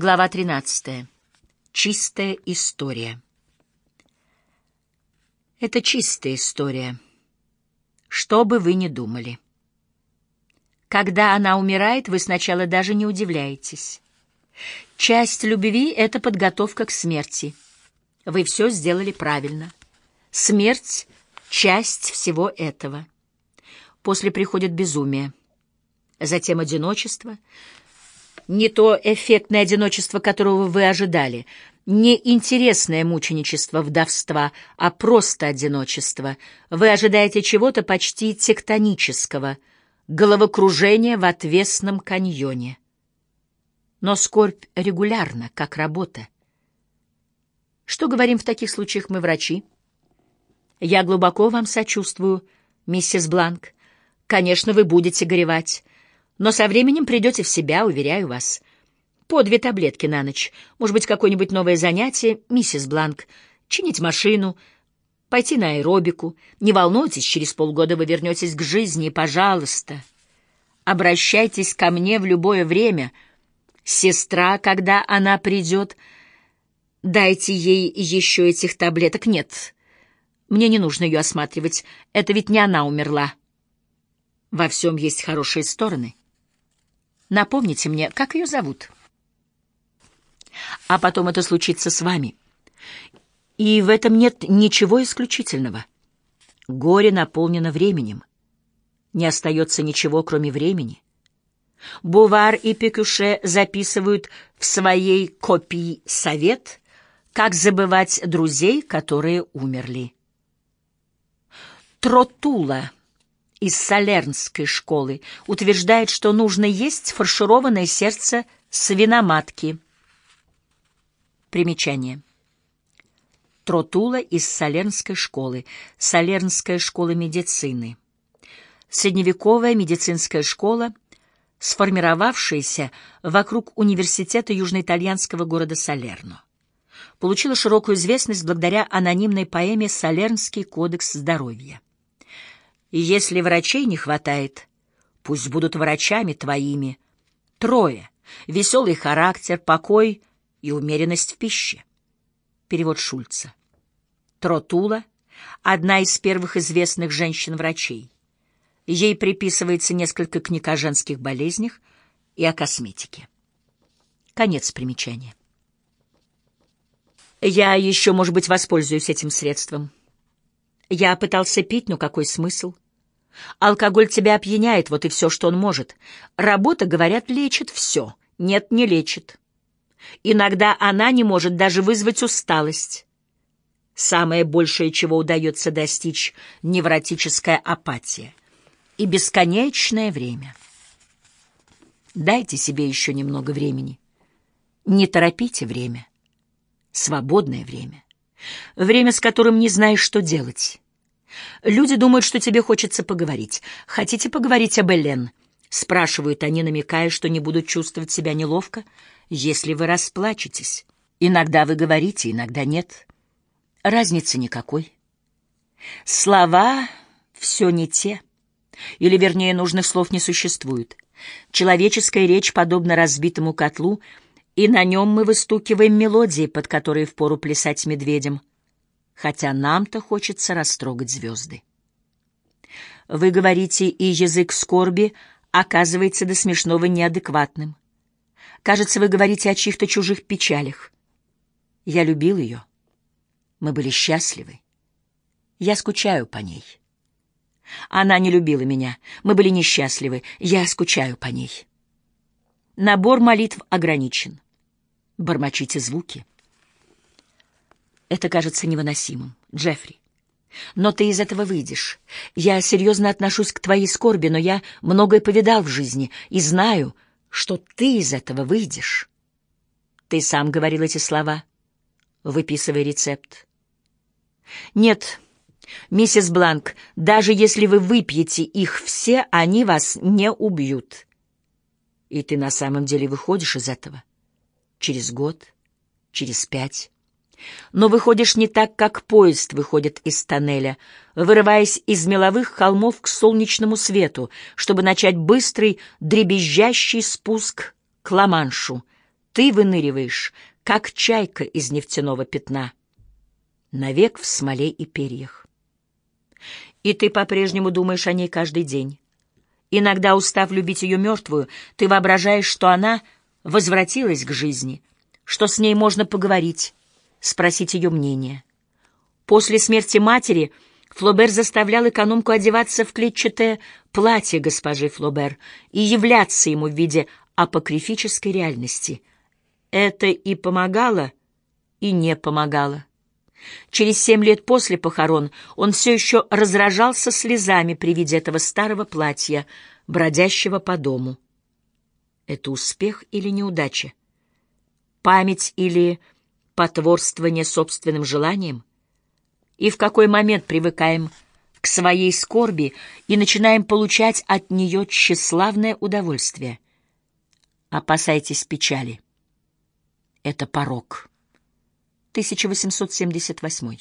Глава 13. Чистая история. Это чистая история. Что бы вы ни думали. Когда она умирает, вы сначала даже не удивляетесь. Часть любви — это подготовка к смерти. Вы все сделали правильно. Смерть — часть всего этого. После приходит безумие. Затем одиночество — не то эффектное одиночество, которого вы ожидали, не интересное мученичество вдовства, а просто одиночество. Вы ожидаете чего-то почти тектонического, головокружения в отвесном каньоне. Но скорбь регулярна, как работа. Что говорим в таких случаях мы, врачи? Я глубоко вам сочувствую, миссис Бланк. Конечно, вы будете горевать. Но со временем придете в себя, уверяю вас. По две таблетки на ночь. Может быть, какое-нибудь новое занятие, миссис Бланк. Чинить машину, пойти на аэробику. Не волнуйтесь, через полгода вы вернетесь к жизни, пожалуйста. Обращайтесь ко мне в любое время. Сестра, когда она придет, дайте ей еще этих таблеток. Нет, мне не нужно ее осматривать. Это ведь не она умерла. Во всем есть хорошие стороны. Напомните мне, как ее зовут? А потом это случится с вами. И в этом нет ничего исключительного. Горе наполнено временем. Не остается ничего, кроме времени. Бувар и Пекюше записывают в своей копии совет, как забывать друзей, которые умерли. Тротула — из Салернской школы утверждает, что нужно есть фаршированное сердце свиноматки. Примечание. Тротула из Салернской школы, Салернская школа медицины. Средневековая медицинская школа, сформировавшаяся вокруг университета южноитальянского города Салерно. Получила широкую известность благодаря анонимной поэме «Салернский кодекс здоровья». И если врачей не хватает, пусть будут врачами твоими. Трое. Веселый характер, покой и умеренность в пище. Перевод Шульца. Тротула — одна из первых известных женщин-врачей. Ей приписывается несколько книг о женских болезнях и о косметике. Конец примечания. Я еще, может быть, воспользуюсь этим средством. Я пытался пить, но какой смысл? Алкоголь тебя опьяняет, вот и все, что он может. Работа, говорят, лечит все. Нет, не лечит. Иногда она не может даже вызвать усталость. Самое большее, чего удается достичь, — невротическая апатия. И бесконечное время. Дайте себе еще немного времени. Не торопите время. Свободное время. Время, с которым не знаешь, что делать. Люди думают, что тебе хочется поговорить. Хотите поговорить об Элен? Спрашивают они, намекая, что не будут чувствовать себя неловко, если вы расплачетесь. Иногда вы говорите, иногда нет. Разницы никакой. Слова все не те. Или, вернее, нужных слов не существует. Человеческая речь подобна разбитому котлу, и на нем мы выстукиваем мелодии, под которые впору плясать медведям хотя нам-то хочется растрогать звезды. Вы говорите, и язык скорби оказывается до смешного неадекватным. Кажется, вы говорите о чьих-то чужих печалях. Я любил ее. Мы были счастливы. Я скучаю по ней. Она не любила меня. Мы были несчастливы. Я скучаю по ней. Набор молитв ограничен. Бормочите звуки. Это кажется невыносимым, Джеффри. Но ты из этого выйдешь. Я серьезно отношусь к твоей скорби, но я многое повидал в жизни и знаю, что ты из этого выйдешь. Ты сам говорил эти слова, выписывая рецепт. Нет, миссис Бланк, даже если вы выпьете их все, они вас не убьют. И ты на самом деле выходишь из этого. Через год, через пять. Но выходишь не так, как поезд выходит из тоннеля, вырываясь из меловых холмов к солнечному свету, чтобы начать быстрый дребезжащий спуск к Ла-Маншу, Ты выныриваешь, как чайка из нефтяного пятна, навек в смоле и перьях. И ты по-прежнему думаешь о ней каждый день. Иногда, устав любить ее мертвую, ты воображаешь, что она возвратилась к жизни, что с ней можно поговорить, спросить ее мнение. После смерти матери Флобер заставлял экономку одеваться в клетчатое платье госпожи Флобер и являться ему в виде апокрифической реальности. Это и помогало, и не помогало. Через семь лет после похорон он все еще разражался слезами при виде этого старого платья, бродящего по дому. Это успех или неудача? Память или потворствование собственным желаниям? И в какой момент привыкаем к своей скорби и начинаем получать от нее тщеславное удовольствие? Опасайтесь печали. Это порог. 1878